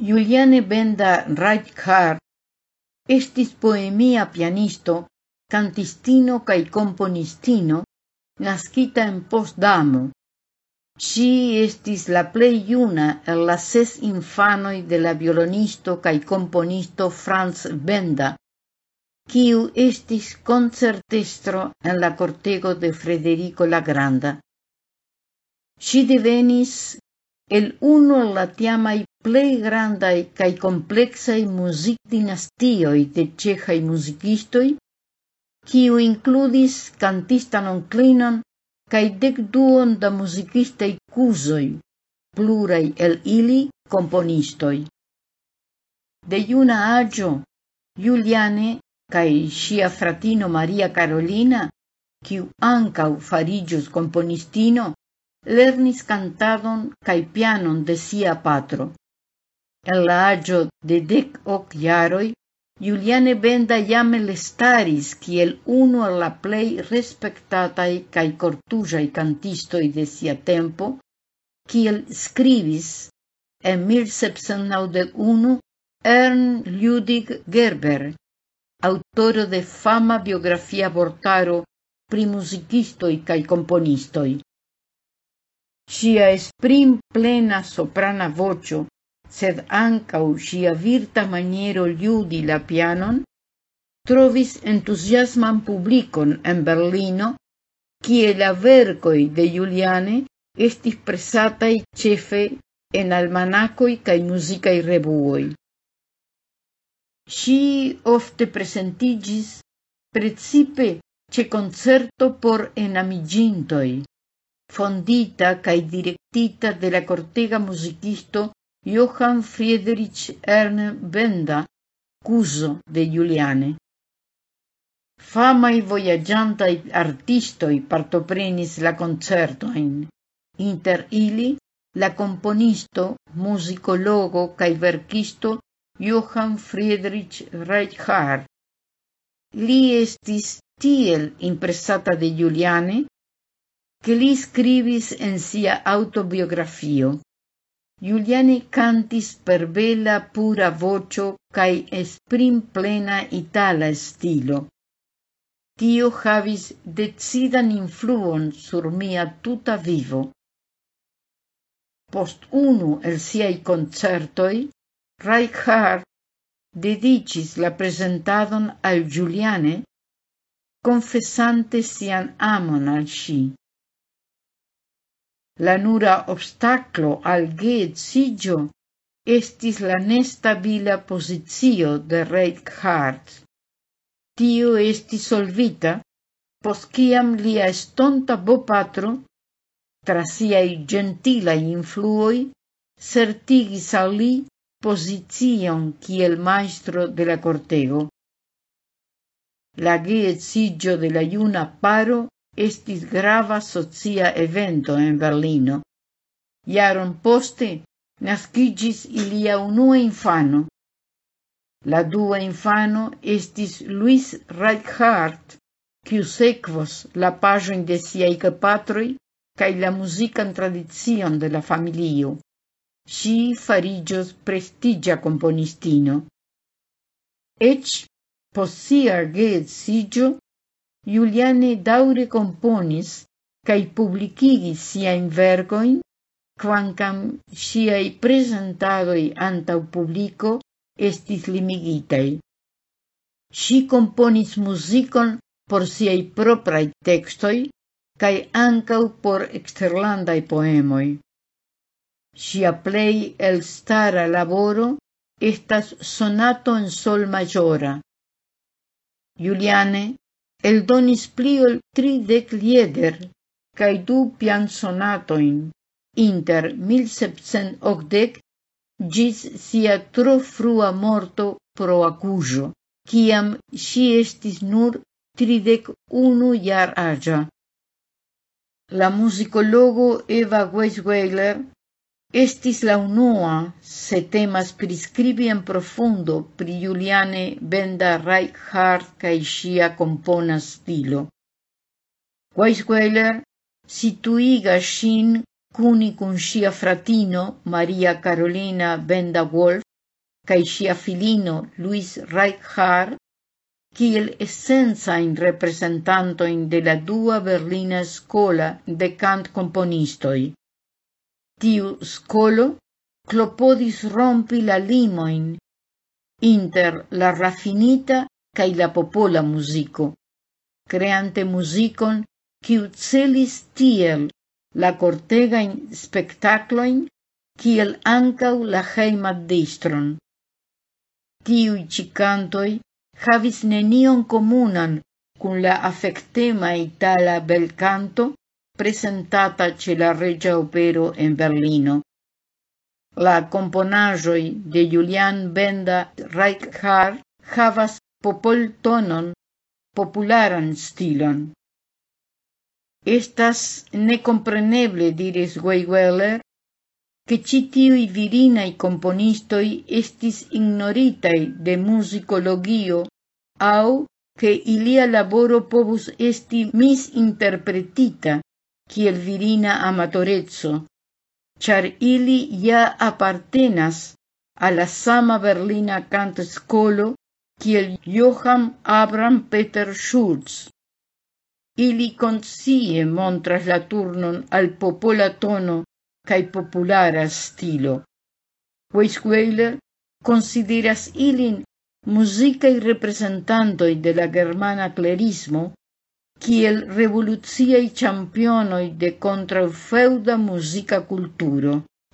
Juliane Benda Rajkar estis poemia pianisto, cantistino cae componistino, nascita en Postdamo. Si estis la plei iuna el la ses infanoi de la violonisto cae componisto Franz Benda, quiu estis concertestro en la cortego de Frederico la Granda. Si devenis el uno la tiamai plei grandai cae complexai music dinastioi de cehai musicistoi, quiu includis cantistan onclinon cae dec duon da musicistai cusoi, plurai el ili componistoi. De iuna agio, Juliane cae sia fratino Maria Carolina, quiu ancau farigius componistino, lernis cantadon cae pianon de sia patro. El la agio de dec ok iaroi, Juliane Benda jam elestaris kiel uno a la plei respectatai cae cortujai cantistoi de sia tempo, kiel scrivis en 1791 Ern Ludwig Gerber, autoro de fama biografia vortaro pri musicistoi cae componistoi sia esprim plena soprana vocio, sed ancau sia virta maniero liudi la pianon, trovis entusiasman publicon en Berlino, kie la vercoi de Juliane estis presatai cefe en almanacoi cae musicae rebuoi. Si ofte presentigis, precipe ce concerto por enamigintoi, fondita cae directita de la cortega musicisto Johann Friedrich Erne Benda, cuso de Juliane. Famai voyagiantai artistoi partoprenis la concertoin. Inter ili, la componisto, musicologo cae verkisto Johann Friedrich Reichardt. Li estis tiel impresata de Juliane, che li scrivis en sia autobiografio. Giuliani cantis per bella pura vocio cae esprim plena itala stilo. Tio havis decidan influon sur mia tuta vivo. Post unu el siai concertoi, Reichardt dedicis la presentadon al Giuliane, confessante sian amon al sci. Lanura obstaklo al geedziĝo estis la nestabila pozicio de Reinhardt. Tio estis solvita post lia estonta bopatro, tra siaj ĝentilaj influoj, certigis al li pozicion kiel majstro de la kortego. La geedziĝo de la juna paro estis grava socia evento en Berlino. Jaron poste nascigis ilia unua infano. La dua infano estis Luis Reichardt, quiu sequos la pagin de siaj gepatroj cae la musican tradizion de la familio. Si farigios prestigia componistino. Eĉ post sia sigio, Juliane daure componis cae publicigis siajn vergoin, quancam siai presentadoi antau publico estis limigitei. Si componis muzikon por siai propraj textoi cae ancau por exterlandae poemoi. Sia plei el stara laboro estas sonato en sol majora. Juliane el donis pliol tridec lieder cae du piansonatojn inter 1780 gis sia tro frua morto pro acujo, ciam si estis nur tridec unu iar agia. La musicologo Eva Weisweiler Estis la unua se temas en profundo pri Juliane Benda Reinhardt kaj ŝia kompona stilo. Weisweiler situigas ŝin kune kun ŝia fratino Maria Carolina Benda Wolf kaj filino Louis Reinhardt kiel esencajn reprezentantojn de la dua berlina skola de kantkomponistoj. Tiu skolo klopodis rompi la limoin, inter la rafinita kaj la popola muziko, creante musicon kiu celis tiel la cortegajn spektaklojn kiel ancau la hejman distron. Tiuj ĉi cantoj havis nenion komunan kun la afektema itala bel canto presentata ce la Regia Opero en Berlino. La componajoi de Julian Benda Reichardt havas popol tonon, popularan stilon. Estas necompreneble, diris Weiweller, che citiui virinai componistoi estis ignoritai de musicologio au che ilia laboro povus esti misinterpretita kiel virina amatorezzo, char ili ja appartenas alla sama berlina cant scolo kiel Johann Abraham Peter Schulz ili consie montras la turnon al popola tono cae populara stilo. Weisweiler consideras ilin musicae representantoi de la germana clerismo kiel revoluciaj championoi de contra feuda musica culturo.